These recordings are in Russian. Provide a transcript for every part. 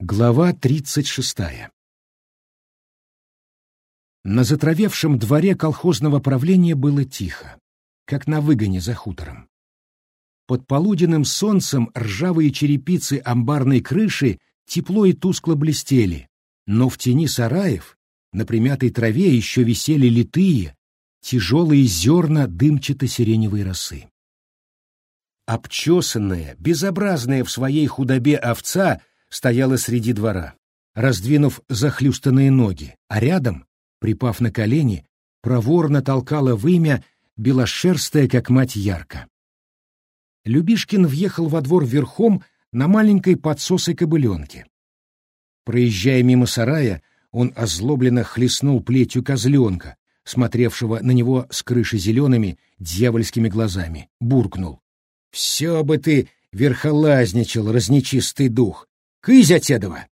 Глава тридцать шестая На затравевшем дворе колхозного правления было тихо, как на выгоне за хутором. Под полуденным солнцем ржавые черепицы амбарной крыши тепло и тускло блестели, но в тени сараев на примятой траве еще висели литые, тяжелые зерна дымчато-сиреневой росы. Обчесанная, безобразная в своей худобе овца стояла среди двора, раздвинув захлюстанные ноги, а рядом, припав на колени, проворно толкала вымя белошерстая, как мать ярко. Любишкин въехал во двор верхом на маленькой подсосой кобыленке. Проезжая мимо сарая, он озлобленно хлестнул плетью козленка, смотревшего на него с крыши зелеными дьявольскими глазами, буркнул. — Все бы ты верхолазничал, разнечистый дух! Кызь отседова!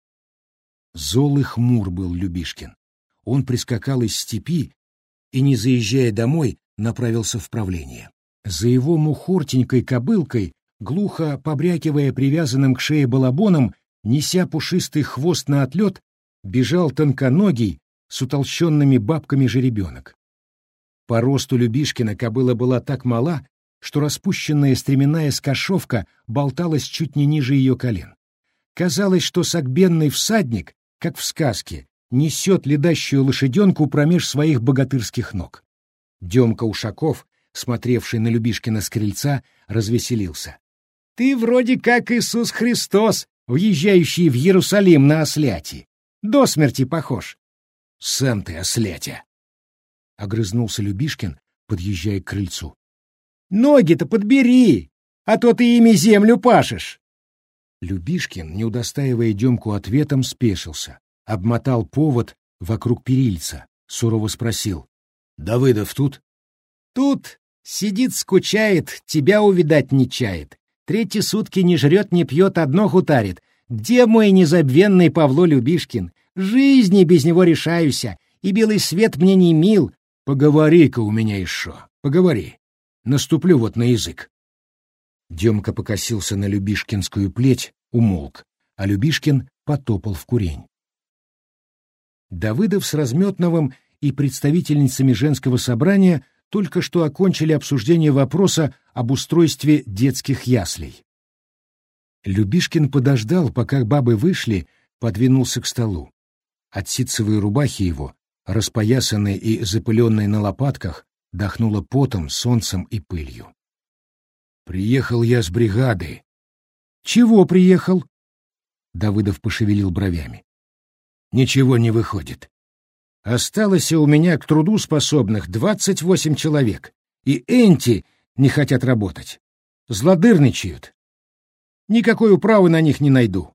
Зол и хмур был Любишкин. Он прискакал из степи и, не заезжая домой, направился в правление. За его мухортенькой кобылкой, глухо побрякивая привязанным к шее балабоном, неся пушистый хвост на отлет, бежал тонконогий с утолщенными бабками жеребенок. По росту Любишкина кобыла была так мала, что распущенная стременная скошовка болталась чуть не ниже ее колен. Казалось, что сагбенный всадник, как в сказке, несет ледащую лошаденку промеж своих богатырских ног. Демка Ушаков, смотревший на Любишкина с крыльца, развеселился. — Ты вроде как Иисус Христос, въезжающий в Иерусалим на осляти. До смерти похож. — Сам ты ослятя! — огрызнулся Любишкин, подъезжая к крыльцу. — Ноги-то подбери, а то ты ими землю пашешь. Любишкин, не удостаивая Демку ответом, спешился, обмотал повод вокруг перильца, сурово спросил. — Давыдов тут? — Тут. Сидит, скучает, тебя увидать не чает. Третьи сутки не жрет, не пьет, одно хутарит. Где мой незабвенный Павло Любишкин? Жизни без него решаюся, и белый свет мне не мил. Поговори-ка у меня еще, поговори. Наступлю вот на язык. Демка покосился на Любишкинскую плеть, умолк, а Любишкин потопал в курень. Давыдов с Разметновым и представительницами женского собрания только что окончили обсуждение вопроса об устройстве детских яслей. Любишкин подождал, пока бабы вышли, подвинулся к столу. От ситцевой рубахи его, распоясанной и запыленной на лопатках, дохнуло потом, солнцем и пылью. Приехал я с бригады. Чего приехал? Давыдов пошевелил бровями. Ничего не выходит. Осталось у меня к труду способных двадцать восемь человек, и энти не хотят работать. Злодырничают. Никакой управы на них не найду.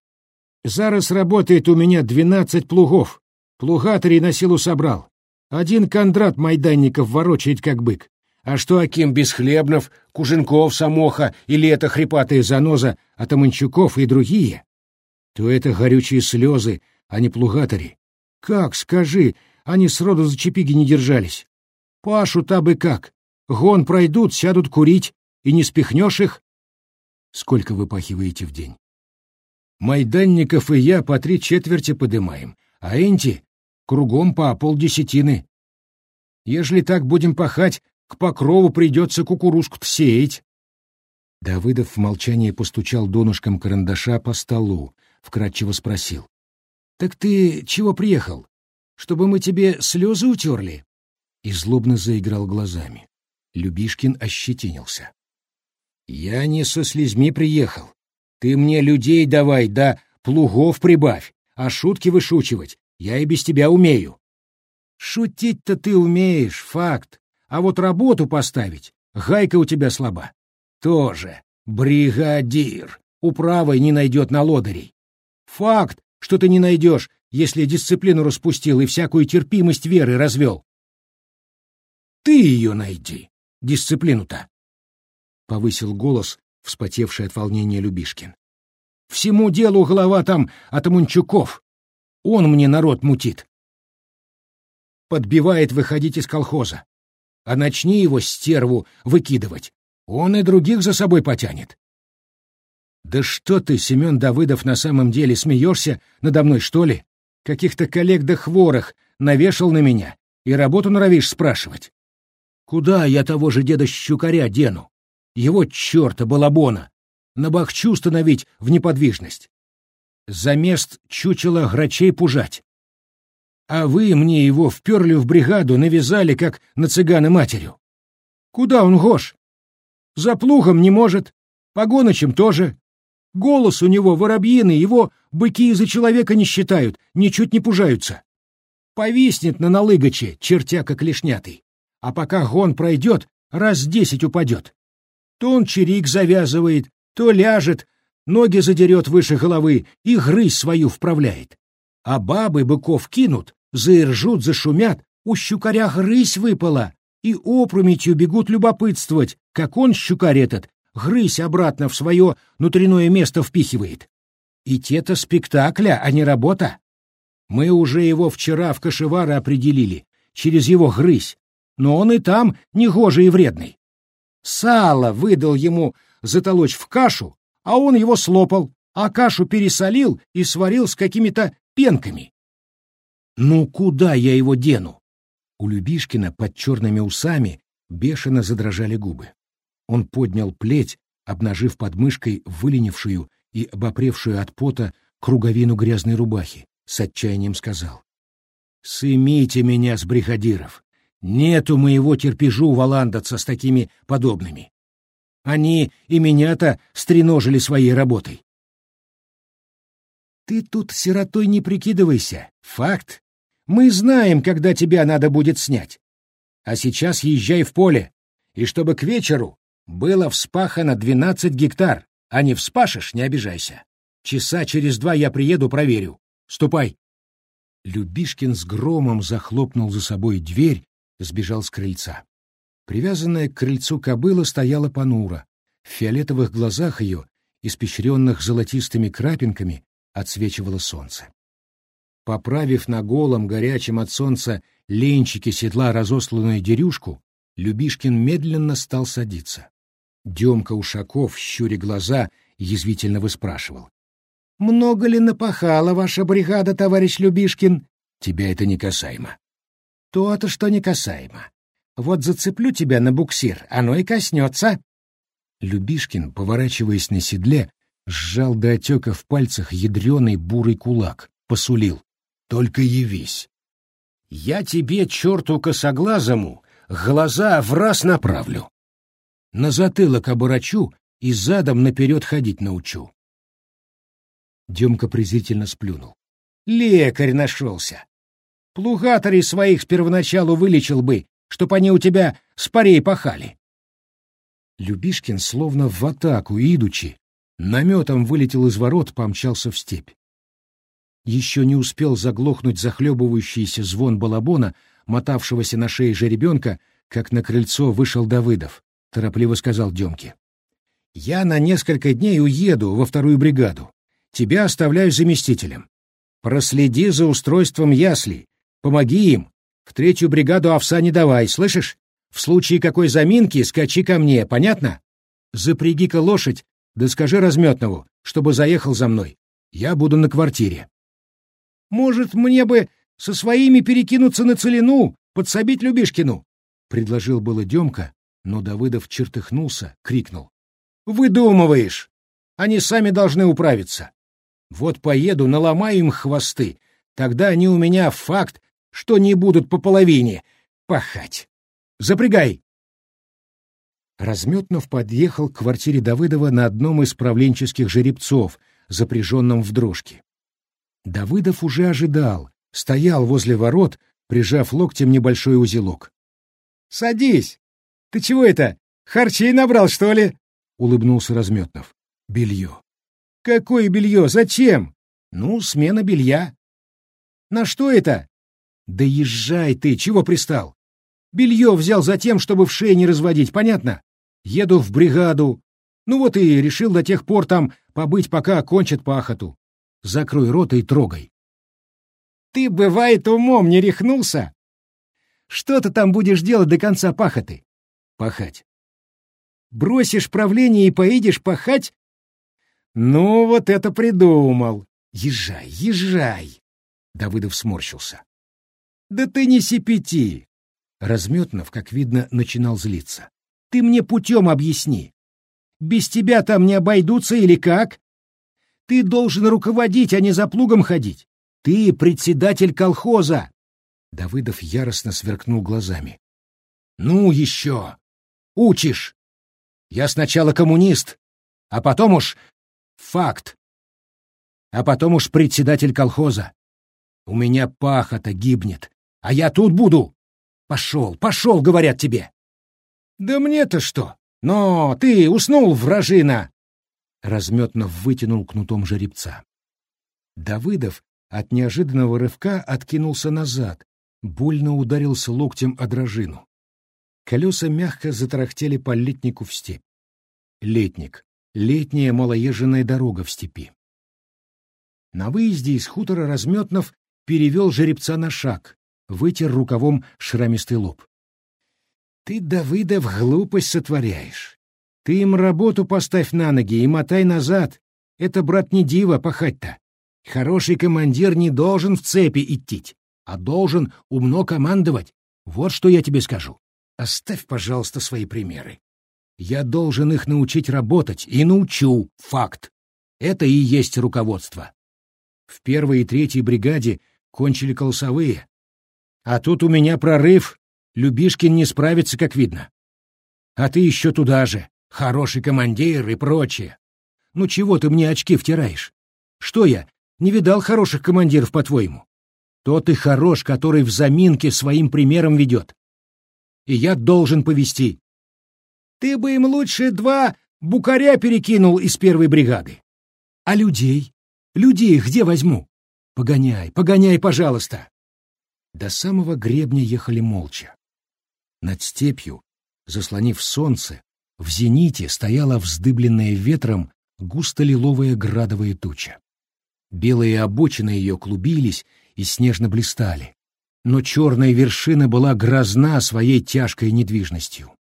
Зараз работает у меня двенадцать плугов. Плугатори на силу собрал. Один Кондрат Майданников ворочает как бык. А что Аким Бесхлебнов, Куженков, Самоха или это хрипатая заноза Атаманчуков и другие, то это горючие слезы, а не плугатори. Как, скажи, они сроду за чепиги не держались. Пашу-то бы как. Гон пройдут, сядут курить, и не спихнешь их. Сколько вы пахиваете в день? Майданников и я по три четверти подымаем, а Энти кругом по полдесятины. Ежели так будем пахать, к покрову придется кукурузку-то сеять. Давыдов в молчании постучал донышком карандаша по столу, вкратчиво спросил. — Так ты чего приехал? Чтобы мы тебе слезы утерли? И злобно заиграл глазами. Любишкин ощетинился. — Я не со слезьми приехал. Ты мне людей давай, да плугов прибавь, а шутки вышучивать я и без тебя умею. Шутить-то ты умеешь, факт. А вот работу поставить, гайка у тебя слаба. Тоже бригадир. Управой не найдет на лодырей. Факт, что ты не найдешь, если дисциплину распустил и всякую терпимость веры развел. Ты ее найди, дисциплину-то. Повысил голос, вспотевший от волнения Любишкин. Всему делу голова там от Амунчуков. Он мне народ мутит. Подбивает выходить из колхоза а начни его стерву выкидывать, он и других за собой потянет. Да что ты, Семен Давыдов, на самом деле смеешься надо мной, что ли? Каких-то коллег да хворох навешал на меня и работу норовишь спрашивать. Куда я того же деда Щукаря дену? Его черта балабона! На бахчу становить в неподвижность. За мест чучела грачей пужать. А вы мне его вперли в бригаду, навязали, как на цыгана матерью. Куда он, Гош? За плугом не может, погоночем тоже. Голос у него воробьиный, его быки из-за человека не считают, ничуть не пужаются. Повиснет на налыгаче, чертяка клешнятый. А пока гон пройдет, раз десять упадет. То он чирик завязывает, то ляжет, ноги задерет выше головы и грызь свою вправляет. А бабы быков кинут, заиржут, зашумят, у щукаря грызь выпала, и опрометью бегут любопытствовать, как он, щукарь этот, грызь обратно в свое внутреннее место впихивает. И те-то спектакля, а не работа. Мы уже его вчера в кошевары определили, через его грызь, но он и там негожий и вредный. Сало выдал ему затолочь в кашу, а он его слопал, а кашу пересолил и сварил с какими-то пенками. Ну куда я его дену? У Любишкина под черными усами бешено задрожали губы. Он поднял плеть, обнажив под мышкой выленившую и обопревшую от пота круговину грязной рубахи, с отчаянием сказал. «Сымите меня с бригадиров! Нету моего терпежу валандаться с такими подобными! Они и меня-то стреножили своей работой!» «Ты тут сиротой не прикидывайся! Факт! Мы знаем, когда тебя надо будет снять! А сейчас езжай в поле, и чтобы к вечеру было вспахано двенадцать гектар, а не вспашешь, не обижайся. Часа через два я приеду, проверю. Ступай. Любишкин с громом захлопнул за собой дверь, сбежал с крыльца. Привязанная к крыльцу кобыла стояла понуро. В фиолетовых глазах ее, испещренных золотистыми крапинками, отсвечивало солнце. Поправив на голом, горячем от солнца ленчике седла разосланную дерюшку, Любишкин медленно стал садиться. Демка Ушаков, щуря глаза, язвительно выспрашивал. «Много ли напахала ваша бригада, товарищ Любишкин?» «Тебя это не касаемо». «То-то, что не касаемо. Вот зацеплю тебя на буксир, оно и коснется». Любишкин, поворачиваясь на седле, сжал до отека в пальцах ядреный бурый кулак, посулил. «Только явись. Я тебе, черту косоглазому, глаза в раз направлю на затылок оборочу и задом наперед ходить научу. Демка презрительно сплюнул. Лекарь нашелся. Плугатарей своих с первоначалу вылечил бы, чтоб они у тебя с парей пахали. Любишкин, словно в атаку идучи, наметом вылетел из ворот, помчался в степь. Еще не успел заглохнуть захлебывающийся звон балабона, мотавшегося на шее жеребенка, как на крыльцо вышел Давыдов. — торопливо сказал Демке. «Я на несколько дней уеду во вторую бригаду. Тебя оставляю заместителем. Проследи за устройством яслей. Помоги им. В третью бригаду овса не давай, слышишь? В случае какой заминки скачи ко мне, понятно? Запряги-ка лошадь, да скажи разметнову, чтобы заехал за мной. Я буду на квартире». «Может, мне бы со своими перекинуться на целину, подсобить Любишкину?» — предложил было Демка, но Давыдов чертыхнулся, крикнул. «Выдумываешь! Они сами должны управиться. Вот поеду, наломаю им хвосты, тогда они у меня факт, что не будут по половине пахать. Запрягай!» Разметнов подъехал к квартире Давыдова на одном из правленческих жеребцов, запряженном в дрожки. Давыдов уже ожидал, стоял возле ворот, прижав локтем небольшой узелок. «Садись!» Ты чего это, харчей набрал, что ли?» — улыбнулся Разметнов. «Белье». «Какое белье? Зачем?» «Ну, смена белья». «На что это?» «Да езжай ты, чего пристал?» «Белье взял за тем, чтобы в шее не разводить, понятно? Еду в бригаду. Ну вот и решил до тех пор там побыть, пока окончат пахоту. Закрой рот и трогай». «Ты, бывает, умом не рехнулся?» «Что ты там будешь делать до конца пахоты? пахать. Бросишь правление и поедешь пахать? Ну, вот это придумал! Езжай, езжай!» Давыдов сморщился. «Да ты не сипяти!» Разметнов, как видно, начинал злиться. «Ты мне путем объясни. Без тебя там не обойдутся или как? Ты должен руководить, а не за плугом ходить. Ты председатель колхоза!» Давыдов яростно сверкнул глазами. «Ну еще! Учишь! Я сначала коммунист, а потом уж факт, а потом уж председатель колхоза. У меня пахота гибнет, а я тут буду. Пошел, пошел, говорят тебе. Да мне-то что? Но ты уснул, вражина! Разметнов вытянул кнутом жеребца. Давыдов от неожиданного рывка откинулся назад, больно ударился локтем о дрожину. Колеса мягко затарахтели по летнику в степь. Летник. Летняя малоезженная дорога в степи. На выезде из хутора Разметнов перевел жеребца на шаг, вытер рукавом шрамистый лоб. «Ты, Давыдов, глупость сотворяешь. Ты им работу поставь на ноги и мотай назад. Это, брат, не диво пахать-то. Хороший командир не должен в цепи идти, а должен умно командовать. Вот что я тебе скажу. Оставь, пожалуйста, свои примеры. Я должен их научить работать, и научу, факт. Это и есть руководство. В первой и третьей бригаде кончили колосовые. А тут у меня прорыв, Любишкин не справится, как видно. А ты еще туда же, хороший командир и прочее. Ну чего ты мне очки втираешь? Что я, не видал хороших командиров, по-твоему? Тот и хорош, который в заминке своим примером ведет. И я должен повести. Ты бы им лучше два букаря перекинул из первой бригады. А людей? Людей где возьму? Погоняй, погоняй, пожалуйста. До самого гребня ехали молча. Над степью, заслонив солнце, в зените стояла вздыбленная ветром густо-лиловая градовая туча. Белые обочины ее клубились и снежно блистали, но черная вершина была грозна своей тяжкой недвижностью.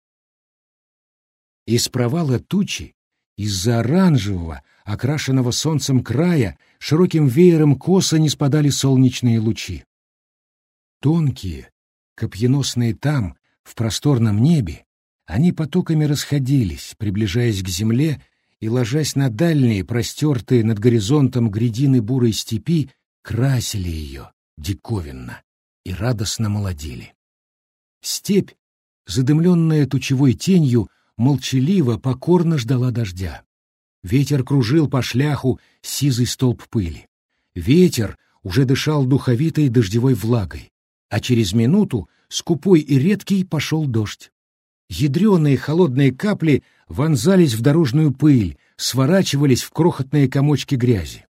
Из провала тучи, из-за оранжевого, окрашенного солнцем края, широким веером косо не спадали солнечные лучи. Тонкие, копьеносные там, в просторном небе, они потоками расходились, приближаясь к земле и ложась на дальние, простертые над горизонтом грядины бурой степи, красили ее диковинно и радостно молодили. Степь, задымленная тучевой тенью, молчаливо, покорно ждала дождя. Ветер кружил по шляху сизый столб пыли. Ветер уже дышал духовитой дождевой влагой, а через минуту, скупой и редкий, пошел дождь. Ядреные холодные капли вонзались в дорожную пыль, сворачивались в крохотные комочки грязи.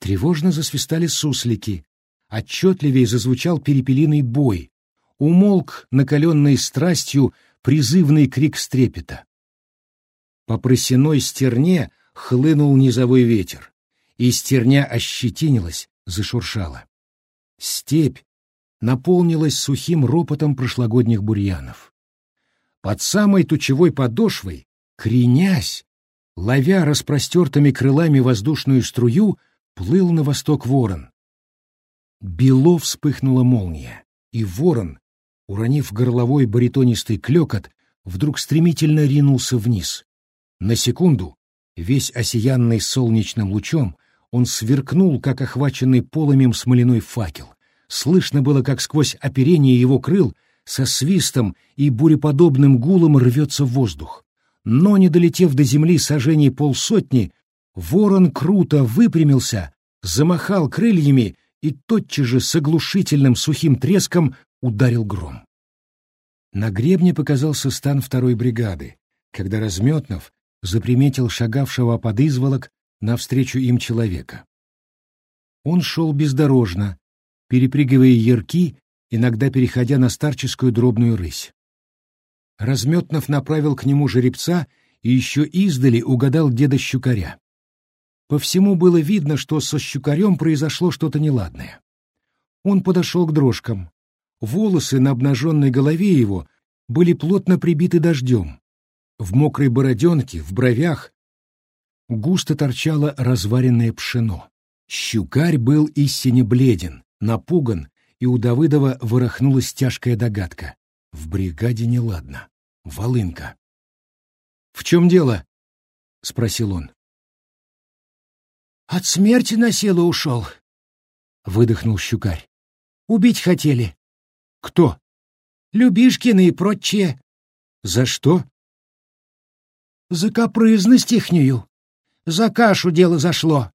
Тревожно засвистали суслики, отчетливее зазвучал перепелиный бой, умолк накаленной страстью призывный крик стрепета. По просеной стерне хлынул низовой ветер, и стерня ощетинилась, зашуршала. Степь наполнилась сухим ропотом прошлогодних бурьянов. Под самой тучевой подошвой, кренясь, ловя распростертыми крылами воздушную струю, плыл на восток ворон. Бело вспыхнула молния, и ворон, уронив горловой баритонистый клёкот, вдруг стремительно ринулся вниз. На секунду, весь осиянный солнечным лучом, он сверкнул, как охваченный полымем смоляной факел. Слышно было, как сквозь оперение его крыл со свистом и буреподобным гулом рвется воздух. Но, не долетев до земли сожжений полсотни, ворон круто выпрямился, замахал крыльями и тотчас же с оглушительным сухим треском ударил гром. На гребне показался стан второй бригады, когда Разметнов заприметил шагавшего под изволок навстречу им человека. Он шел бездорожно, перепрыгивая ярки, иногда переходя на старческую дробную рысь. Разметнов направил к нему жеребца и еще издали угадал деда Щукаря. По всему было видно, что со Щукарем произошло что-то неладное. Он подошел к дрожкам, Волосы на обнаженной голове его были плотно прибиты дождем. В мокрой бороденке, в бровях, густо торчало разваренное пшено. Щукарь был истинно бледен, напуган, и у Давыдова ворохнулась тяжкая догадка. В бригаде неладно. Волынка. — В чем дело? — спросил он. — От смерти на силу ушел, — выдохнул Щукарь. — Убить хотели. — Кто? — Любишкины и прочие. — За что? — За капрызность ихнюю. За кашу дело зашло.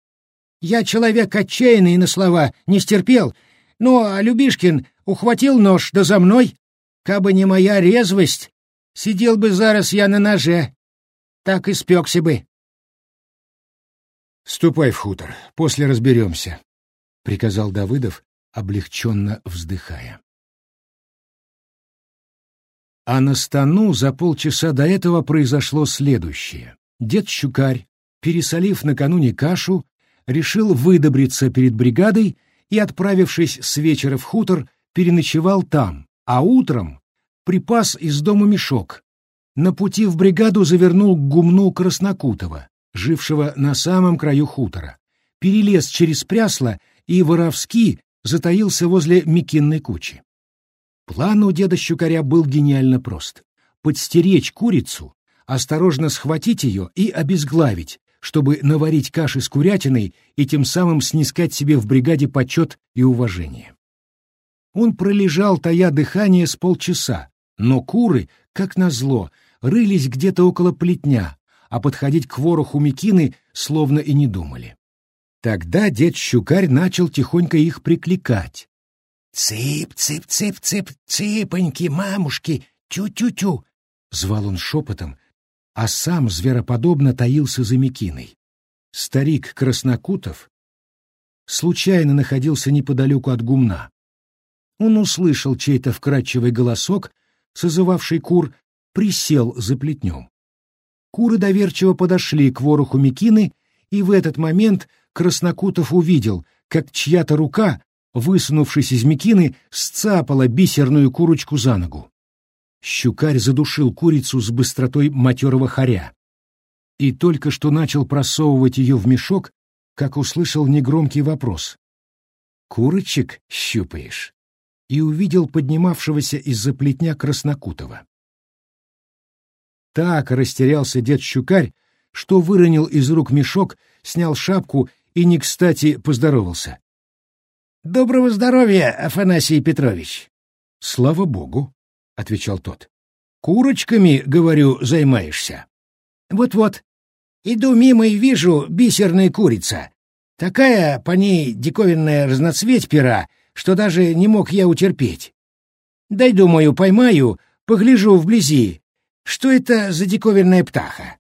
Я человек отчаянный на слова, не стерпел. Ну, а Любишкин ухватил нож, да за мной. Кабы не моя резвость, сидел бы зараз я на ноже. Так и спекся бы. «Ступай в хутор, после разберемся», — приказал Давыдов, облегченно вздыхая. А на стану за полчаса до этого произошло следующее. Дед Щукарь, пересолив накануне кашу, решил выдобриться перед бригадой и, отправившись с вечера в хутор, переночевал там, а утром припас из дома мешок. На пути в бригаду завернул к гумну Краснокутова, жившего на самом краю хутора, перелез через прясло и воровски затаился возле Микинной кучи. План у деда Щукаря был гениально прост — подстеречь курицу, осторожно схватить ее и обезглавить, чтобы наварить каши с курятиной и тем самым снискать себе в бригаде почет и уважение. Он пролежал, тая дыхание, с полчаса, но куры, как назло, рылись где-то около плетня, а подходить к вороху Микины словно и не думали. Тогда дед Щукарь начал тихонько их прикликать. «Цып, цып, цып, цып, цыпоньки, мамушки, тю-тю-тю!» — звал он шепотом, а сам звероподобно таился за Микиной. Старик Краснокутов случайно находился неподалеку от гумна. Он услышал чей-то вкрадчивый голосок, созывавший кур, присел за плетнем. Куры доверчиво подошли к вороху Микины, и в этот момент Краснокутов увидел, как чья-то рука, высунувшись из Микины, сцапала бисерную курочку за ногу. Щукарь задушил курицу с быстротой матерого хоря. И только что начал просовывать ее в мешок, как услышал негромкий вопрос. «Курочек щупаешь?» и увидел поднимавшегося из-за плетня Краснокутова. Так растерялся дед Щукарь, что выронил из рук мешок, снял шапку и не кстати поздоровался. «Доброго здоровья, Афанасий Петрович!» «Слава богу!» — отвечал тот. «Курочками, говорю, займаешься?» «Вот-вот. Иду мимо и вижу бисерная курица. Такая по ней диковинная разноцветь пера, что даже не мог я утерпеть. Дай, думаю, поймаю, погляжу вблизи. Что это за диковинная птаха?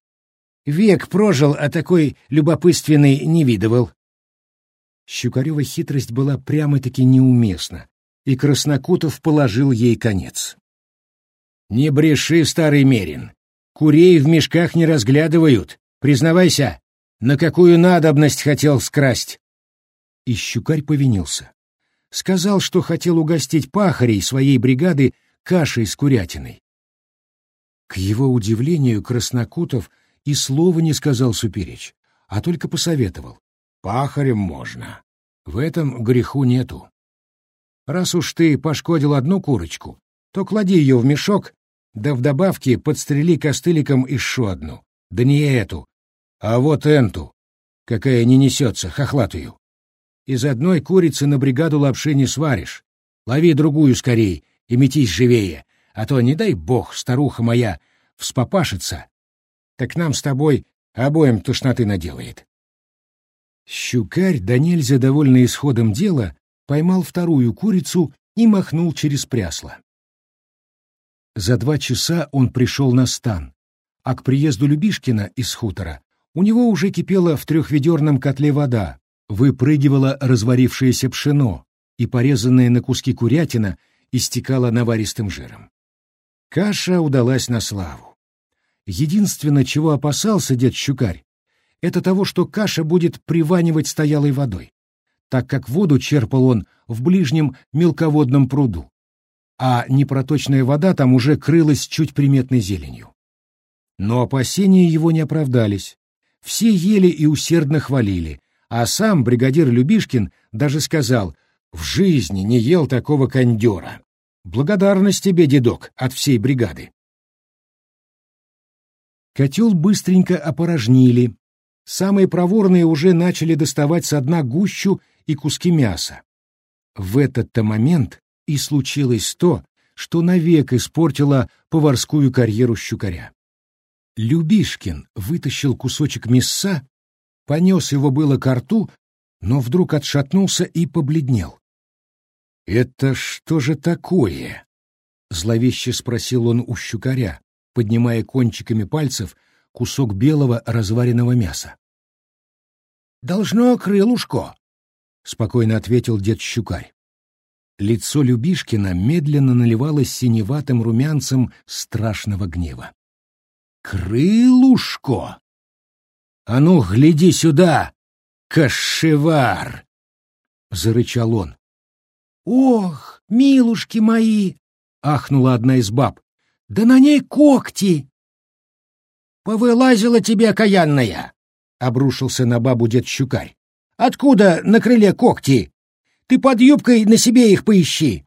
Век прожил, а такой любопытственный не видывал». Щукарева хитрость была прямо-таки неуместна, и Краснокутов положил ей конец. Не бреши, старый Мерин. Курей в мешках не разглядывают. Признавайся, на какую надобность хотел скрасть? И щукарь повинился. Сказал, что хотел угостить пахарей своей бригады кашей с курятиной. К его удивлению Краснокутов и слова не сказал суперечь, а только посоветовал. Пахарем можно. В этом греху нету. Раз уж ты пошкодил одну курочку, то клади ее в мешок да в добавке подстрели костыликом еще одну. Да не эту, а вот энту, какая не несется, хохлатую. Из одной курицы на бригаду лапши не сваришь. Лови другую скорей и метись живее, а то, не дай бог, старуха моя вспопашится, так нам с тобой обоим тошноты наделает. Щукарь, да нельзя довольный исходом дела, поймал вторую курицу и махнул через прясло. За два часа он пришел на стан, а к приезду Любишкина из хутора у него уже кипела в трехведерном котле вода, выпрыгивало разварившееся пшено, и порезанная на куски курятина истекала наваристым жиром. Каша удалась на славу. Единственное, чего опасался дед Щукарь, это того, что каша будет приванивать стоялой водой, так как воду черпал он в ближнем мелководном пруду а непроточная вода там уже крылась чуть приметной зеленью. Но опасения его не оправдались. все ели и усердно хвалили, а сам бригадир Любишкин даже сказал «В жизни не ел такого кондера». Благодарность тебе, дедок, от всей бригады. Котел быстренько опорожнили. Самые проворные уже начали доставать со дна гущу и куски мяса. В этот-то момент и случилось то, что навек испортило поварскую карьеру щукаря. Любишкин вытащил кусочек мяса, понес его было к рту, но вдруг отшатнулся и побледнел. «Это что же такое?» — зловеще спросил он у щукаря, поднимая кончиками пальцев кусок белого разваренного мяса. «Должно крылушко», — спокойно ответил дед Щукарь. Лицо Любишкина медленно наливалось синеватым румянцем страшного гнева. «Крылушко! А ну, гляди сюда, кошевар!» — зарычал он. «Ох, милушки мои!» — ахнула одна из баб. «Да на ней когти!» «Повылазила тебе, окаянная!» — обрушился на бабу дед Щукарь. «Откуда на крыле когти? Ты под юбкой на себе их поищи!»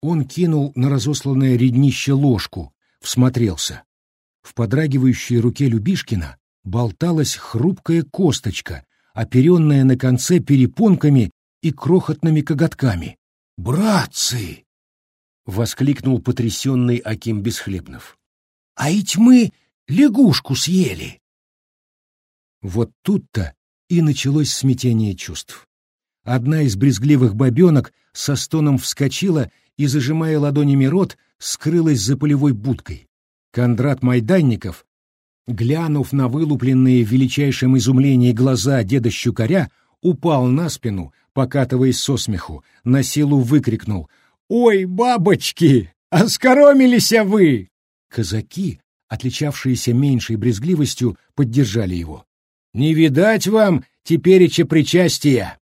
Он кинул на разосланное реднище ложку, всмотрелся. В подрагивающей руке Любишкина болталась хрупкая косточка, оперенная на конце перепонками и крохотными коготками. «Братцы!» — воскликнул потрясенный Аким Бесхлебнов. «А ведь мы лягушку съели!» Вот тут-то и началось смятение чувств. Одна из брезгливых бабенок со стоном вскочила и, зажимая ладонями рот, скрылась за полевой будкой. Кондрат Майданников, глянув на вылупленные в величайшем изумлении глаза деда Щукаря, упал на спину покатываясь со смеху, на силу выкрикнул «Ой, бабочки, оскоромились вы!» Казаки, отличавшиеся меньшей брезгливостью, поддержали его. «Не видать вам тепереча причастия!»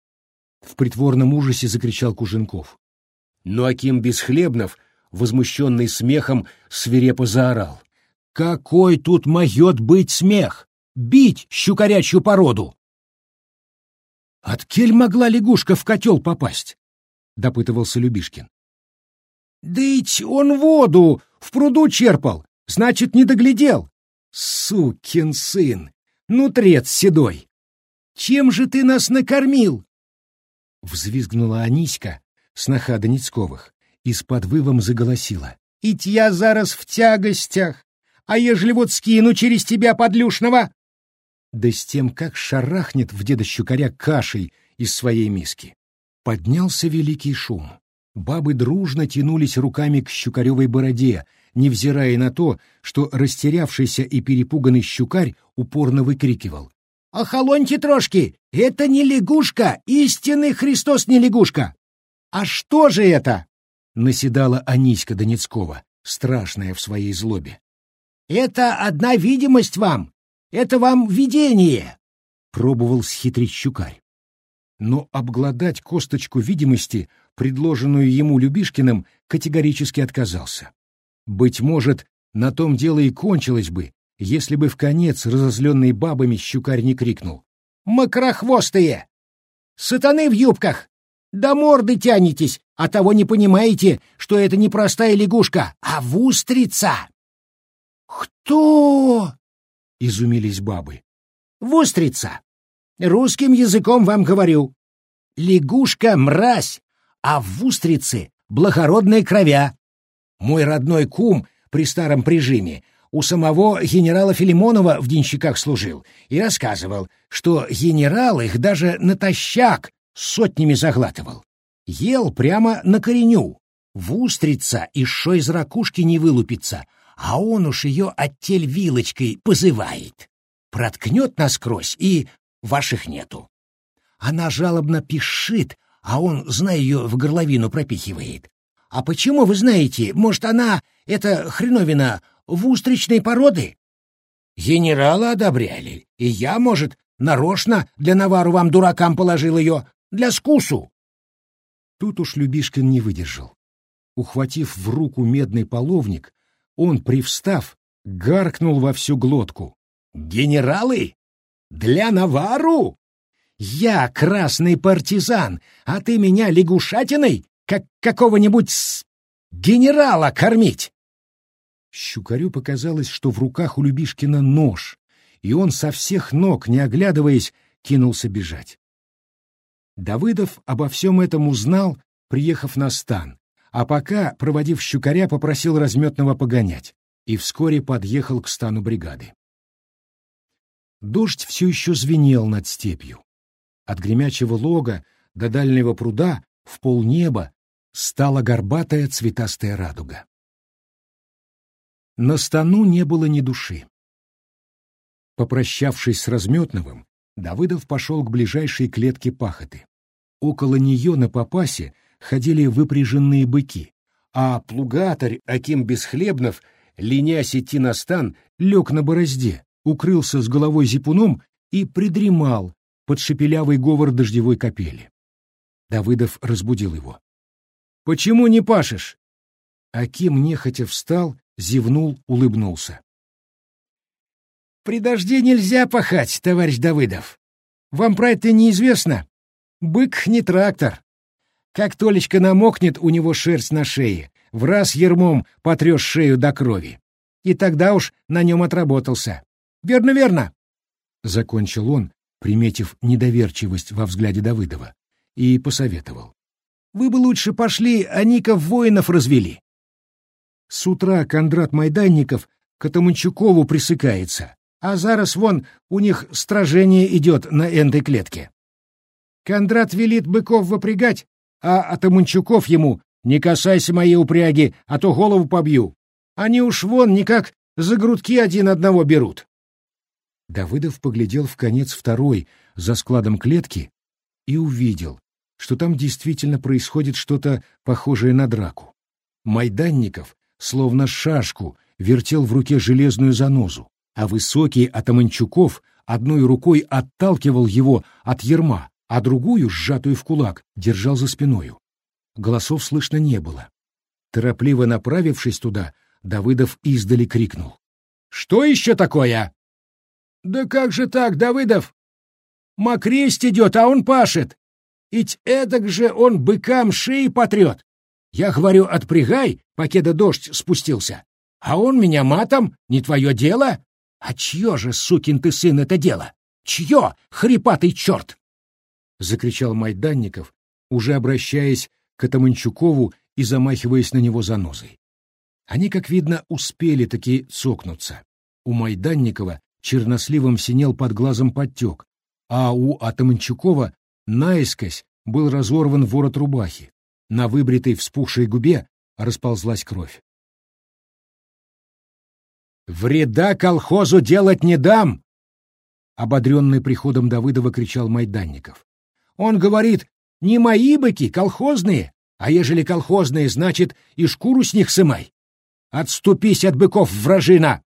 В притворном ужасе закричал Куженков. Но Аким Бесхлебнов, возмущенный смехом, свирепо заорал. «Какой тут могет быть смех? Бить щукарячью породу! От кель могла лягушка в котел попасть? — допытывался Любишкин. — Дыть он воду в пруду черпал, значит, не доглядел. Сукин сын, нутрец седой! Чем же ты нас накормил? Взвизгнула Аниська, сноха Доницковых, и с подвывом заголосила. — Ить я зараз в тягостях, а ежели вот скину через тебя подлюшного, да с тем, как шарахнет в деда щукаря кашей из своей миски. Поднялся великий шум. Бабы дружно тянулись руками к щукаревой бороде, невзирая на то, что растерявшийся и перепуганный щукарь упорно выкрикивал. «Охолоньте трошки! Это не лягушка! Истинный Христос не лягушка!» «А что же это?» — наседала Аниська Донецкова, страшная в своей злобе. «Это одна видимость вам! Это вам видение!» — пробовал схитрить щукарь. Но обглодать косточку видимости, предложенную ему Любишкиным, категорически отказался. Быть может, на том дело и кончилось бы, если бы в конец разозленный бабами щукарь не крикнул. «Макрохвостые! Сатаны в юбках! До морды тянетесь, а того не понимаете, что это не простая лягушка, а вустрица!» «Кто?» — изумились бабы. «Вустрица! Русским языком вам говорю. Лягушка — мразь, а в устрице — благородная кровя. Мой родной кум при старом прижиме у самого генерала Филимонова в денщиках служил и рассказывал, что генерал их даже натощак сотнями заглатывал. Ел прямо на кореню. В устрица и шо из ракушки не вылупится, а он уж ее оттель вилочкой позывает. Проткнет насквозь, и ваших нету. Она жалобно пишет, а он, зная ее, в горловину пропихивает. А почему, вы знаете, может, она, эта хреновина, в устричной породы? Генерала одобряли, и я, может, нарочно для навару вам, дуракам, положил ее, для скусу. Тут уж Любишкин не выдержал. Ухватив в руку медный половник, он, привстав, гаркнул во всю глотку. «Генералы? Для навару? Я красный партизан, а ты меня лягушатиной, как какого-нибудь с... генерала кормить. Щукарю показалось, что в руках у Любишкина нож, и он со всех ног, не оглядываясь, кинулся бежать. Давыдов обо всем этом узнал, приехав на стан, а пока, проводив щукаря, попросил разметного погонять, и вскоре подъехал к стану бригады. Дождь все еще звенел над степью. От гремячего лога до дальнего пруда в полнеба стала горбатая цветастая радуга. На стану не было ни души. Попрощавшись с Разметновым, Давыдов пошел к ближайшей клетке пахоты. Около нее на попасе ходили выпряженные быки, а плугатарь Аким Бесхлебнов, ленясь идти на стан, лег на борозде, укрылся с головой зипуном и придремал под шепелявый говор дождевой капели. Давыдов разбудил его. «Почему не пашешь?» Аким нехотя встал, зевнул, улыбнулся. «При дожде нельзя пахать, товарищ Давыдов. Вам про это неизвестно? Бык не трактор. Как Толечка намокнет у него шерсть на шее, в раз ермом потрешь шею до крови. И тогда уж на нем отработался. Верно, верно. Закончил он, приметив недоверчивость во взгляде Давыдова, и посоветовал. Вы бы лучше пошли, а Ников воинов развели. С утра Кондрат Майданников к Атаманчукову присыкается, а зараз вон у них стражение идет на этой клетке. Кондрат велит быков выпрягать, а Атаманчуков ему «Не касайся моей упряги, а то голову побью». Они уж вон никак за грудки один одного берут. Давыдов поглядел в конец второй, за складом клетки, и увидел, что там действительно происходит что-то похожее на драку. Майданников, словно шашку, вертел в руке железную занозу, а высокий Атаманчуков одной рукой отталкивал его от ерма, а другую, сжатую в кулак, держал за спиною. Голосов слышно не было. Торопливо направившись туда, Давыдов издали крикнул. «Что еще такое?» Да как же так, Давыдов? Макресть идет, а он пашет. Ведь эдак же он быкам шеи потрет. Я говорю, отпрягай, покеда дождь спустился. А он меня матом, не твое дело? А чье же, сукин ты сын, это дело? Чье, хрипатый черт? Закричал Майданников, уже обращаясь к Атаманчукову и замахиваясь на него занозой. Они, как видно, успели таки цокнуться. У Майданникова черносливом синел под глазом подтек, а у Атаманчукова наискось был разорван ворот рубахи. На выбритой вспухшей губе расползлась кровь. «Вреда колхозу делать не дам!» Ободренный приходом Давыдова кричал Майданников. «Он говорит, не мои быки, колхозные, а ежели колхозные, значит, и шкуру с них сымай. Отступись от быков, вражина!»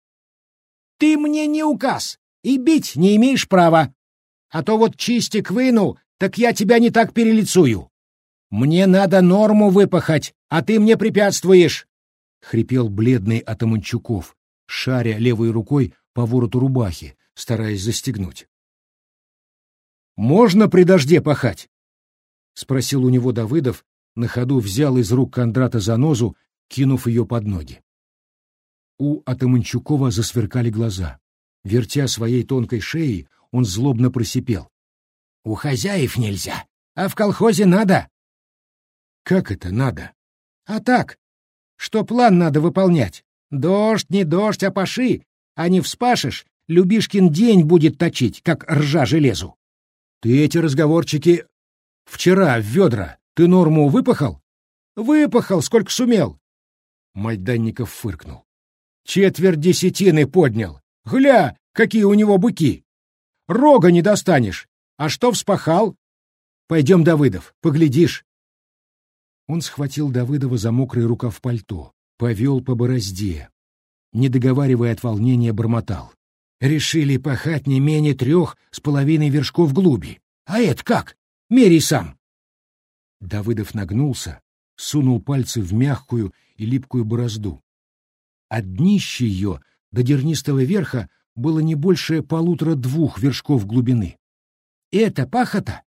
Ты мне не указ, и бить не имеешь права. А то вот чистик вынул, так я тебя не так перелицую. Мне надо норму выпахать, а ты мне препятствуешь. Хрипел бледный Атаманчуков, шаря левой рукой по вороту рубахи, стараясь застегнуть. «Можно при дожде пахать?» — спросил у него Давыдов, на ходу взял из рук Кондрата занозу, кинув ее под ноги. У Атаманчукова засверкали глаза. Вертя своей тонкой шеей, он злобно просипел. — У хозяев нельзя, а в колхозе надо. — Как это надо? — А так, что план надо выполнять. Дождь, не дождь, а паши, а не вспашешь, Любишкин день будет точить, как ржа железу. — Ты эти разговорчики... Вчера в ведра ты норму выпахал? — Выпахал, сколько сумел. Майданников фыркнул. Четверть десятины поднял. Гля, какие у него быки! Рога не достанешь. А что вспахал? Пойдем, Давыдов, поглядишь. Он схватил Давыдова за мокрый рукав пальто, повел по борозде. Не договаривая от волнения, бормотал. Решили пахать не менее трех с половиной вершков глуби. А это как? Мерей сам. Давыдов нагнулся, сунул пальцы в мягкую и липкую борозду. От днища ее до дернистого верха было не больше полутора-двух вершков глубины. «Это пахота?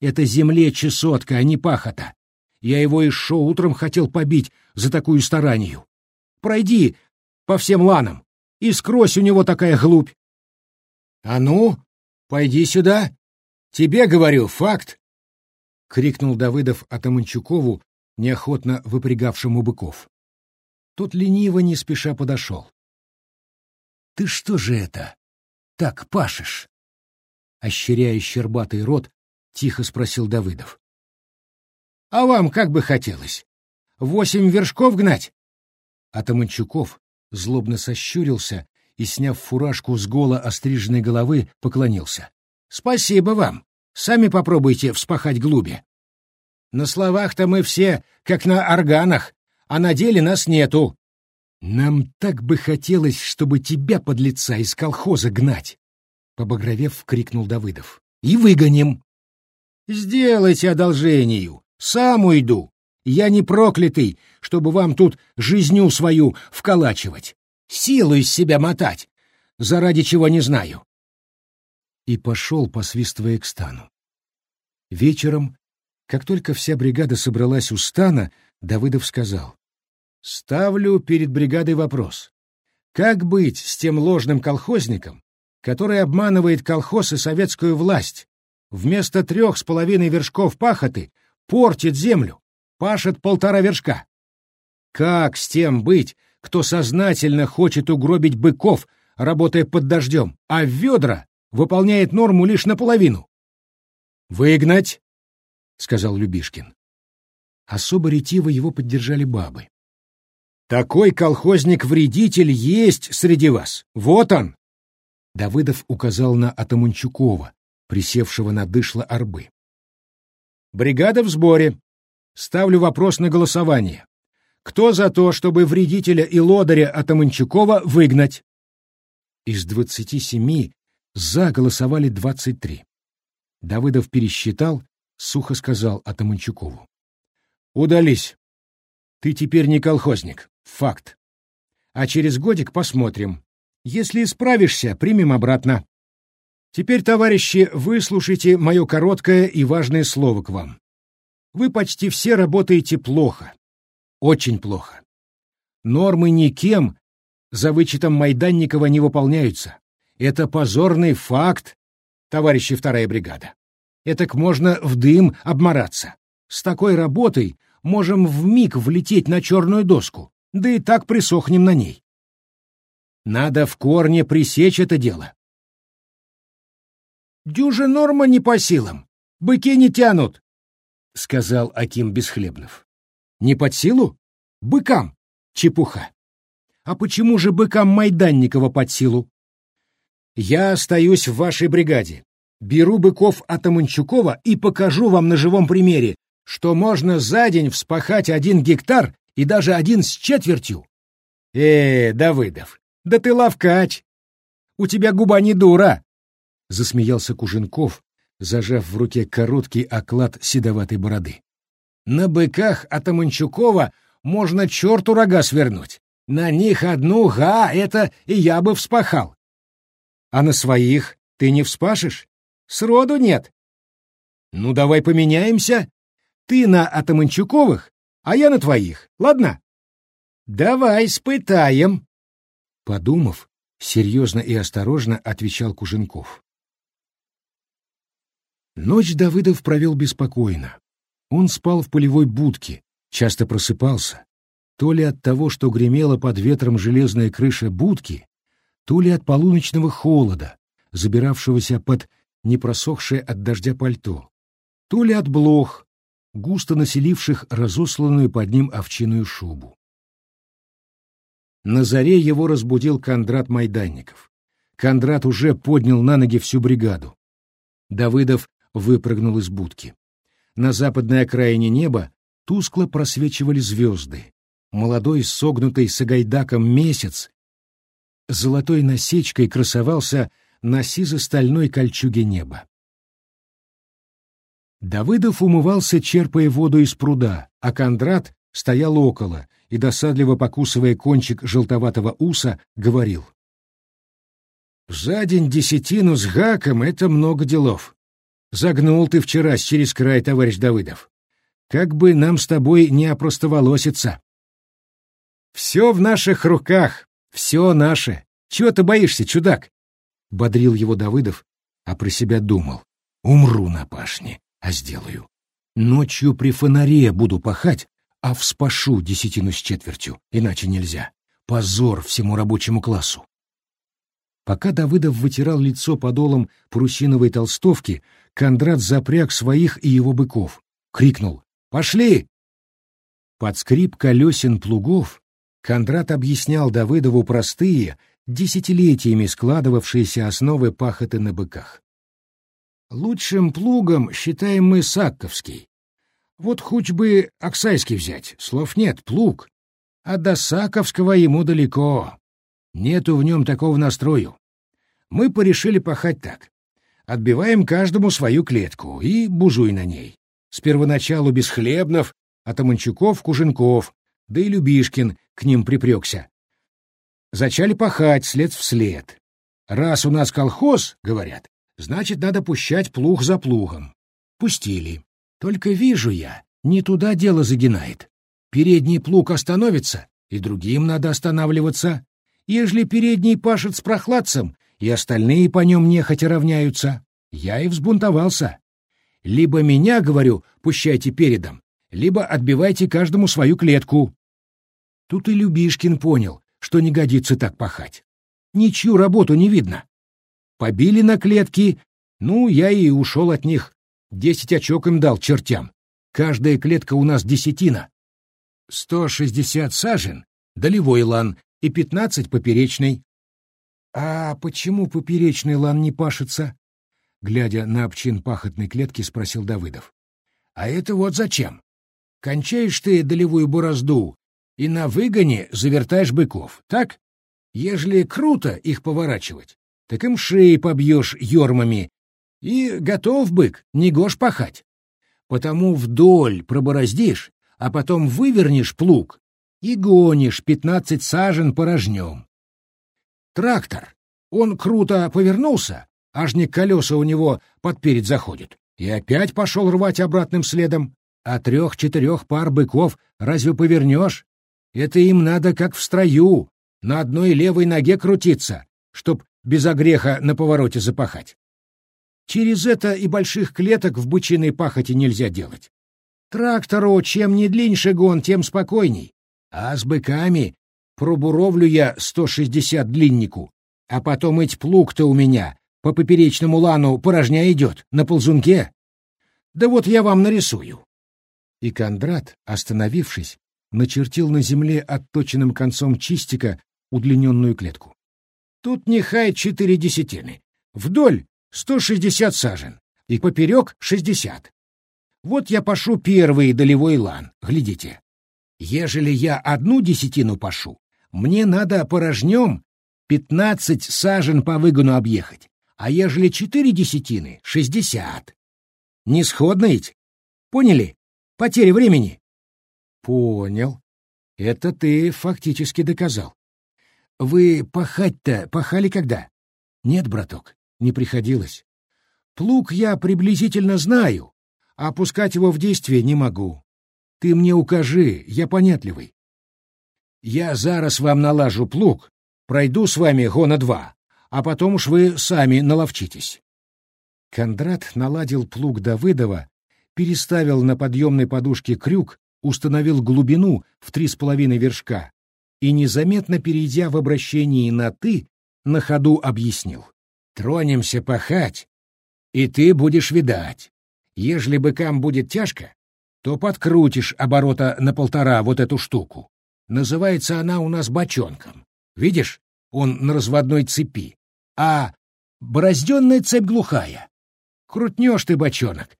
Это земле чесотка, а не пахота. Я его еще утром хотел побить за такую старанию. Пройди по всем ланам, и скрозь у него такая глубь. А ну, пойди сюда. Тебе говорю, факт. — крикнул Давыдов Атаманчукову, неохотно выпрягавшему быков. Тот лениво не спеша подошел. — Ты что же это? Так пашешь? Ощеряя щербатый рот, тихо спросил Давыдов. — А вам как бы хотелось? Восемь вершков гнать? Атаманчуков злобно сощурился и, сняв фуражку с голо остриженной головы, поклонился. — Спасибо вам. Сами попробуйте вспахать глуби. На словах-то мы все как на органах, а на деле нас нету. Нам так бы хотелось, чтобы тебя, под лица из колхоза гнать, — побагровев крикнул Давыдов. И выгоним. Сделайте одолжению, сам уйду. Я не проклятый, чтобы вам тут жизнью свою вколачивать, силу из себя мотать, заради чего не знаю и пошел, посвистывая к стану. Вечером, как только вся бригада собралась у стана, Давыдов сказал, «Ставлю перед бригадой вопрос. Как быть с тем ложным колхозником, который обманывает колхоз и советскую власть, вместо трех с половиной вершков пахоты портит землю, пашет полтора вершка? Как с тем быть, кто сознательно хочет угробить быков, работая под дождем, а ведра выполняет норму лишь наполовину. «Выгнать!» — сказал Любишкин. Особо ретиво его поддержали бабы. «Такой колхозник-вредитель есть среди вас! Вот он!» Давыдов указал на Атаманчукова, присевшего на дышло арбы. «Бригада в сборе. Ставлю вопрос на голосование. Кто за то, чтобы вредителя и лодыря Атаманчукова выгнать?» Из двадцати семи за голосовали двадцать три. Давыдов пересчитал, сухо сказал Атаманчукову. «Удались. Ты теперь не колхозник. Факт. А через годик посмотрим. Если исправишься, примем обратно. Теперь, товарищи, выслушайте мое короткое и важное слово к вам. Вы почти все работаете плохо. Очень плохо. Нормы никем, за вычетом Майданникова, не выполняются. Это позорный факт, товарищи вторая бригада. Этак можно в дым обмораться. С такой работой можем в миг влететь на черную доску, да и так присохнем на ней. Надо в корне пресечь это дело. «Дюжа норма не по силам, быки не тянут», — сказал Аким Бесхлебнов. «Не под силу? Быкам. Чепуха. А почему же быкам Майданникова под силу? Я остаюсь в вашей бригаде. Беру быков от Аманчукова и покажу вам на живом примере, что можно за день вспахать один гектар и даже один с четвертью. Э, Давыдов, да ты ловкач. У тебя губа не дура. Засмеялся Куженков, зажав в руке короткий оклад седоватой бороды. На быках от Аманчукова можно черту рога свернуть. На них одну га, это и я бы вспахал. А на своих ты не вспашешь? Сроду нет. Ну, давай поменяемся. Ты на Атаманчуковых, а я на твоих, ладно? Давай испытаем. Подумав, серьезно и осторожно отвечал Куженков. Ночь Давыдов провел беспокойно. Он спал в полевой будке, часто просыпался. То ли от того, что гремела под ветром железная крыша будки, то ли от полуночного холода, забиравшегося под непросохшее от дождя пальто, то ли от блох, густо населивших разосланную под ним овчиную шубу. На заре его разбудил Кондрат Майданников. Кондрат уже поднял на ноги всю бригаду. Давыдов выпрыгнул из будки. На западной окраине неба тускло просвечивали звезды. Молодой, согнутый сагайдаком месяц золотой насечкой красовался на сизо-стальной кольчуге неба. Давыдов умывался, черпая воду из пруда, а Кондрат стоял около и, досадливо покусывая кончик желтоватого уса, говорил. За день десятину с гаком — это много делов. Загнул ты вчера через край, товарищ Давыдов. Как бы нам с тобой не опростоволоситься. Все в наших руках, все наше. Чего ты боишься, чудак? Бодрил его Давыдов, а про себя думал. Умру на пашне, а сделаю. Ночью при фонаре буду пахать, а вспашу десятину с четвертью, иначе нельзя. Позор всему рабочему классу. Пока Давыдов вытирал лицо подолом парусиновой толстовки, Кондрат запряг своих и его быков. Крикнул «Пошли!». Под скрип колесен плугов Кондрат объяснял Давыдову простые, десятилетиями складывавшиеся основы пахоты на быках. Лучшим плугом считаем мы Сакковский. Вот хоть бы Оксайский взять, слов нет, плуг. А до Саковского ему далеко. Нету в нем такого настрою. Мы порешили пахать так. Отбиваем каждому свою клетку и бузуй на ней. С первоначалу без хлебнов, а Таманчуков, Куженков, да и Любишкин к ним припрекся. Зачали пахать след в след. Раз у нас колхоз, говорят, значит, надо пущать плуг за плугом. Пустили. Только вижу я, не туда дело загинает. Передний плуг остановится, и другим надо останавливаться. Ежели передний пашет с прохладцем, и остальные по нем нехотя равняются, я и взбунтовался. Либо меня, говорю, пущайте передом, либо отбивайте каждому свою клетку. Тут и Любишкин понял, что не годится так пахать. Ничью работу не видно. Побили на клетки, ну, я и ушел от них. Десять очок им дал чертям. Каждая клетка у нас десятина. Сто шестьдесят сажен, долевой лан, и пятнадцать поперечный. А почему поперечный лан не пашется? Глядя на обчин пахотной клетки, спросил Давыдов. А это вот зачем? Кончаешь ты долевую борозду и на выгоне завертаешь быков, так? Ежели круто их поворачивать, так им шеи побьешь ермами, и готов бык, не гож пахать. Потому вдоль пробороздишь, а потом вывернешь плуг и гонишь пятнадцать сажен порожнем. Трактор, он круто повернулся, аж не колеса у него подперед заходит, и опять пошел рвать обратным следом. А трех-четырех пар быков разве повернешь? Это им надо как в строю, на одной левой ноге крутиться, чтоб без огреха на повороте запахать. Через это и больших клеток в бычиной пахоте нельзя делать. Трактору чем не длиннее гон, тем спокойней. А с быками пробуровлю я сто шестьдесят длиннику, а потом эть плуг-то у меня по поперечному лану порожня идет, на ползунке. Да вот я вам нарисую. И Кондрат, остановившись, начертил на земле отточенным концом чистика удлиненную клетку. Тут нехай четыре десятины. Вдоль сто шестьдесят сажен, и поперек шестьдесят. Вот я пошу первый долевой лан, глядите. Ежели я одну десятину пошу, мне надо порожнем пятнадцать сажен по выгону объехать, а ежели четыре десятины — шестьдесят. Не сходно ведь? Поняли? Потеря времени. Понял. Это ты фактически доказал. Вы пахать-то пахали когда? Нет, браток, не приходилось. Плуг я приблизительно знаю, а пускать его в действие не могу. Ты мне укажи, я понятливый. Я зараз вам налажу плуг, пройду с вами гона два, а потом уж вы сами наловчитесь. Кондрат наладил плуг Давыдова, переставил на подъемной подушке крюк, установил глубину в три с половиной вершка и, незаметно перейдя в обращении на «ты», на ходу объяснил. «Тронемся пахать, и ты будешь видать. Ежели быкам будет тяжко, то подкрутишь оборота на полтора вот эту штуку. Называется она у нас бочонком. Видишь, он на разводной цепи. А борозденная цепь глухая. Крутнешь ты бочонок,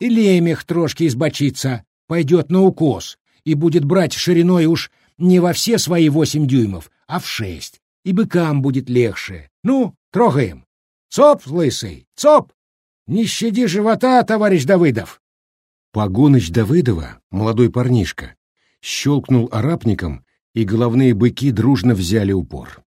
и лемех трошки избочится, пойдет на укос и будет брать шириной уж не во все свои восемь дюймов, а в шесть, и быкам будет легче. Ну, трогаем. Цоп, лысый, цоп! Не щади живота, товарищ Давыдов! Погоныч Давыдова, молодой парнишка, щелкнул арапником, и головные быки дружно взяли упор.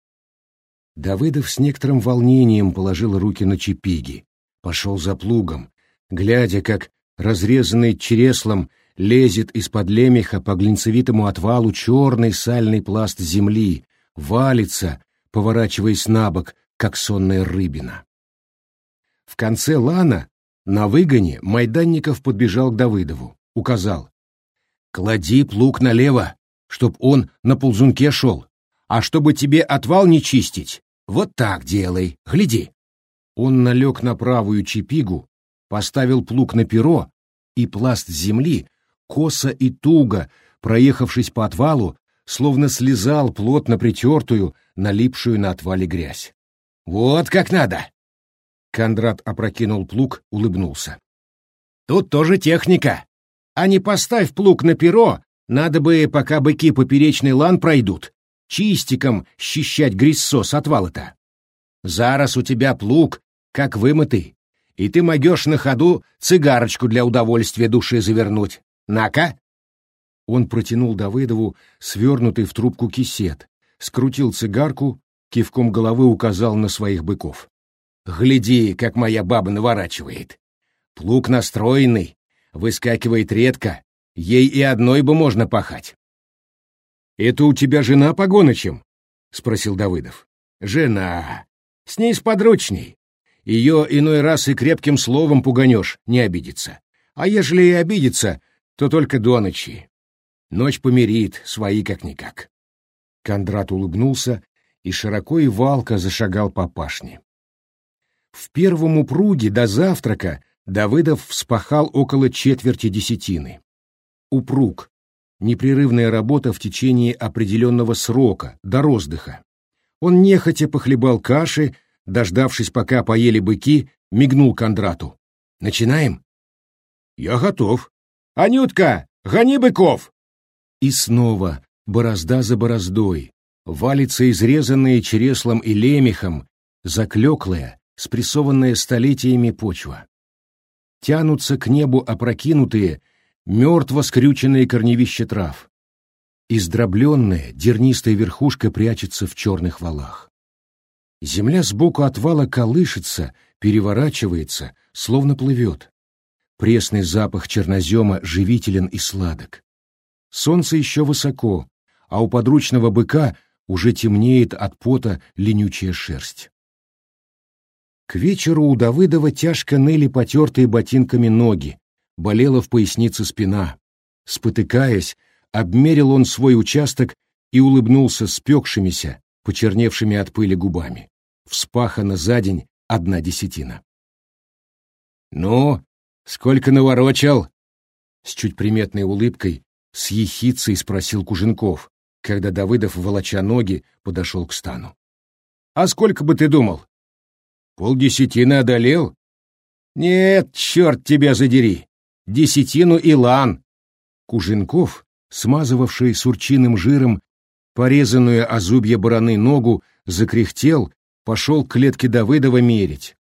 Давыдов с некоторым волнением положил руки на чепиги, пошел за плугом, глядя, как разрезанный череслом лезет из-под лемеха по глинцевитому отвалу черный сальный пласт земли, валится, поворачиваясь на бок, как сонная рыбина. В конце лана, на выгоне, Майданников подбежал к Давыдову, указал. «Клади плуг налево, чтоб он на ползунке шел, а чтобы тебе отвал не чистить, вот так делай, гляди». Он налег на правую чепигу, поставил плуг на перо, и пласт земли косо и туго, проехавшись по отвалу, словно слезал плотно притертую, налипшую на отвале грязь. «Вот как надо!» Кондрат опрокинул плуг, улыбнулся. «Тут тоже техника. А не поставь плуг на перо, надо бы, пока быки поперечный лан пройдут, чистиком счищать грязьсо с отвала-то. Зараз у тебя плуг, как вымытый, и ты могешь на ходу цигарочку для удовольствия души завернуть. На-ка!» Он протянул Давыдову свернутый в трубку кисет, скрутил цигарку, кивком головы указал на своих быков. «Гляди, как моя баба наворачивает. Плуг настроенный, выскакивает редко, ей и одной бы можно пахать». «Это у тебя жена погоночем?» — спросил Давыдов. «Жена. С ней сподручней. Ее иной раз и крепким словом пуганешь, не обидится. А ежели и обидится, то только до ночи. Ночь помирит, свои как-никак. Кондрат улыбнулся и широко и валко зашагал по пашне. В первом упруге до завтрака Давыдов вспахал около четверти десятины. Упруг — непрерывная работа в течение определенного срока, до роздыха. Он нехотя похлебал каши, дождавшись, пока поели быки, мигнул Кондрату. «Начинаем?» «Я готов», «Анютка, гони быков!» И снова, борозда за бороздой, валится изрезанная череслом и лемехом, заклеклая, спрессованная столетиями почва. Тянутся к небу опрокинутые, мертво скрюченные корневища трав. Издробленная, дернистая верхушка прячется в черных валах. Земля сбоку от вала колышется, переворачивается, словно плывет. Пресный запах чернозема живителен и сладок. Солнце еще высоко, а у подручного быка уже темнеет от пота ленючая шерсть. К вечеру у Давыдова тяжко ныли потертые ботинками ноги, болела в пояснице спина. Спотыкаясь, обмерил он свой участок и улыбнулся спекшимися, почерневшими от пыли губами. Вспахано за день одна десятина. «Ну, Сколько наворочал? С чуть приметной улыбкой, с ехицей спросил Куженков, когда Давыдов, волоча ноги, подошел к стану. А сколько бы ты думал? Полдесятины одолел? Нет, черт тебя задери! Десятину и лан! Куженков, смазывавший сурчиным жиром порезанную о зубья бараны ногу, закряхтел, пошел к клетке Давыдова мерить.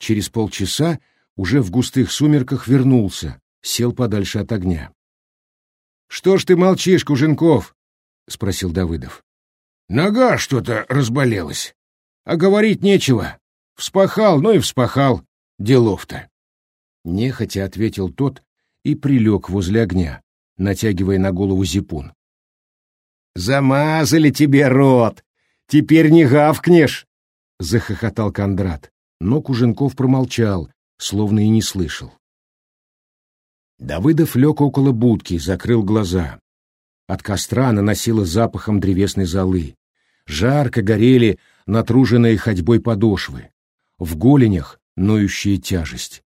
Через полчаса уже в густых сумерках вернулся, сел подальше от огня. «Что ж ты молчишь, Куженков?» — спросил Давыдов. «Нога что-то разболелась. А говорить нечего. Вспахал, ну и вспахал. Делов-то». Нехотя ответил тот и прилег возле огня, натягивая на голову зипун. «Замазали тебе рот! Теперь не гавкнешь!» — захохотал Кондрат. Но Куженков промолчал, словно и не слышал. Давыдов лег около будки, закрыл глаза. От костра наносило запахом древесной золы. Жарко горели натруженные ходьбой подошвы. В голенях ноющая тяжесть.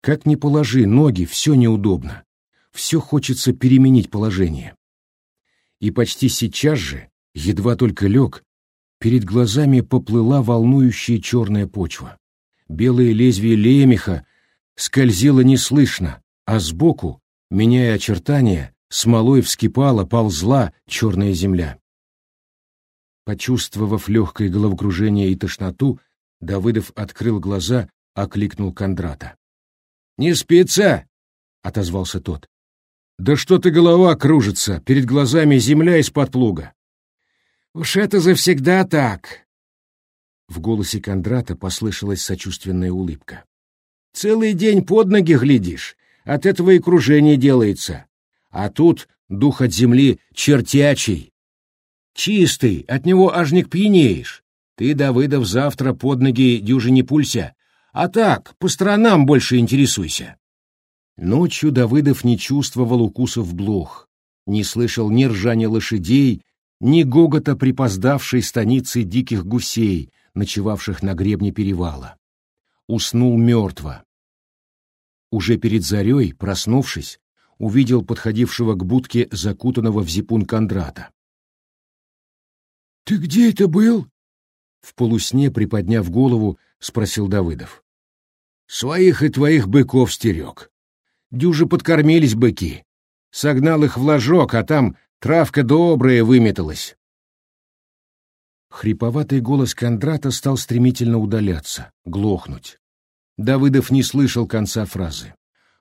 Как ни положи ноги, все неудобно. Все хочется переменить положение. И почти сейчас же, едва только лег, перед глазами поплыла волнующая черная почва белое лезвие лемеха скользило неслышно, а сбоку, меняя очертания, смолой вскипала, ползла черная земля. Почувствовав легкое головокружение и тошноту, Давыдов открыл глаза, окликнул Кондрата. «Не спится?» — отозвался тот. «Да что-то голова кружится, перед глазами земля из-под плуга». «Уж это завсегда так. В голосе Кондрата послышалась сочувственная улыбка. Целый день под ноги глядишь, от этого и кружение делается. А тут дух от земли чертячий. Чистый, от него аж не пьянеешь. Ты, Давыдов, завтра под ноги дюжи не пулься, а так, по сторонам больше интересуйся. Ночью Давыдов не чувствовал укусов блох, не слышал ни ржания лошадей, ни гогота припоздавшей станицы диких гусей, ночевавших на гребне перевала. Уснул мертво. Уже перед зарей, проснувшись, увидел подходившего к будке закутанного в зипун Кондрата. — Ты где это был? — в полусне, приподняв голову, спросил Давыдов. — Своих и твоих быков стерег. Дюжи подкормились быки. Согнал их в ложок, а там травка добрая выметалась. Хриповатый голос Кондрата стал стремительно удаляться, глохнуть. Давыдов не слышал конца фразы.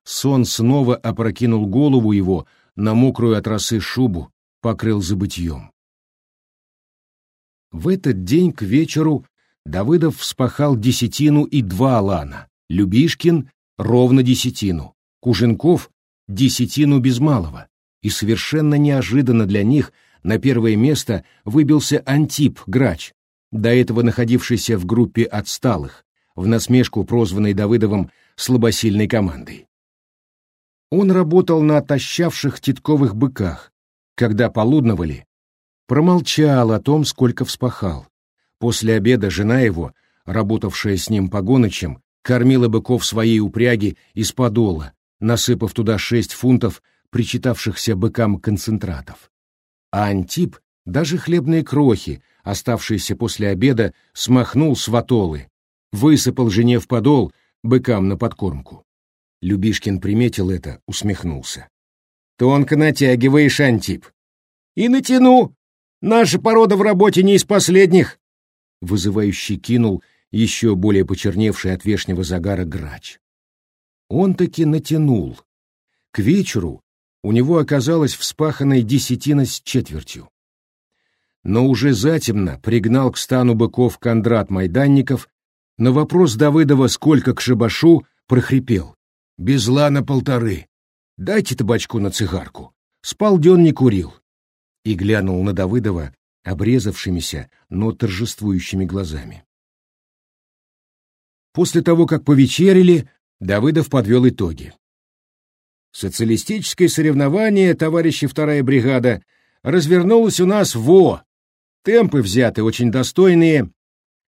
Сон снова опрокинул голову его на мокрую от росы шубу, покрыл забытьем. В этот день к вечеру Давыдов вспахал десятину и два лана, Любишкин — ровно десятину, Куженков — десятину без малого, и совершенно неожиданно для них на первое место выбился Антип Грач, до этого находившийся в группе отсталых, в насмешку прозванной Давыдовым слабосильной командой. Он работал на отощавших титковых быках, когда полудновали, промолчал о том, сколько вспахал. После обеда жена его, работавшая с ним погоночем, кормила быков своей упряги из подола, насыпав туда шесть фунтов причитавшихся быкам концентратов. А Антип даже хлебные крохи, оставшиеся после обеда, смахнул с ватолы, высыпал жене в подол быкам на подкормку. Любишкин приметил это, усмехнулся. «Тонко натягиваешь, Антип». «И натяну. Наша порода в работе не из последних», — вызывающий кинул еще более почерневший от вешнего загара грач. Он таки натянул. К вечеру у него оказалась вспаханная десятина с четвертью. Но уже затемно пригнал к стану быков Кондрат Майданников, на вопрос Давыдова «Сколько к шабашу?» прохрипел. «Без лана полторы. Дайте табачку на цигарку. Спал дён не курил». И глянул на Давыдова обрезавшимися, но торжествующими глазами. После того, как повечерили, Давыдов подвел итоги. Социалистическое соревнование, товарищи вторая бригада, развернулось у нас во. Темпы взяты очень достойные.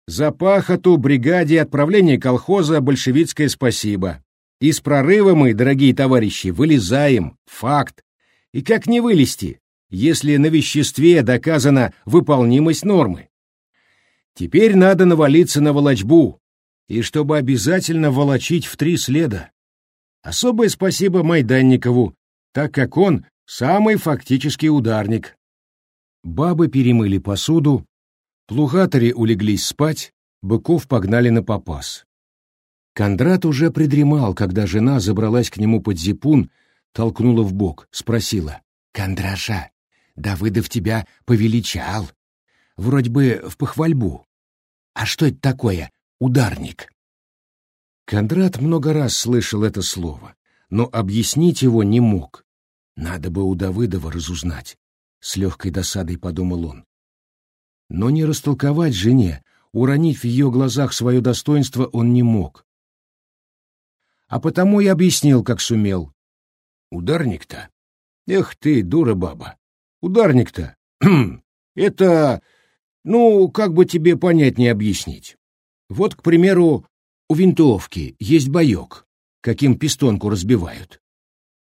За пахоту бригаде отправление колхоза большевистское спасибо. Из прорыва мы, дорогие товарищи, вылезаем. Факт. И как не вылезти, если на веществе доказана выполнимость нормы? Теперь надо навалиться на волочбу, и чтобы обязательно волочить в три следа. Особое спасибо Майданникову, так как он самый фактический ударник. Бабы перемыли посуду, плугатори улеглись спать, быков погнали на попас. Кондрат уже придремал, когда жена забралась к нему под зипун, толкнула в бок, спросила. «Кондраша, Давыдов тебя повеличал. Вроде бы в похвальбу. А что это такое, ударник?» Кондрат много раз слышал это слово, но объяснить его не мог. Надо бы у Давыдова разузнать, — с легкой досадой подумал он. Но не растолковать жене, уронить в ее глазах свое достоинство он не мог. А потому и объяснил, как сумел. Ударник-то? Эх ты, дура баба. Ударник-то? Это... Ну, как бы тебе понятнее объяснить. Вот, к примеру, у винтовки есть боек, каким пистонку разбивают.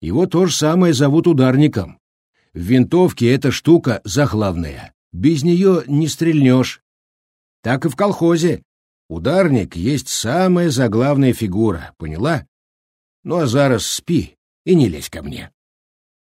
Его то же самое зовут ударником. В винтовке эта штука заглавная. Без нее не стрельнешь. Так и в колхозе. Ударник есть самая заглавная фигура, поняла? Ну а зараз спи и не лезь ко мне.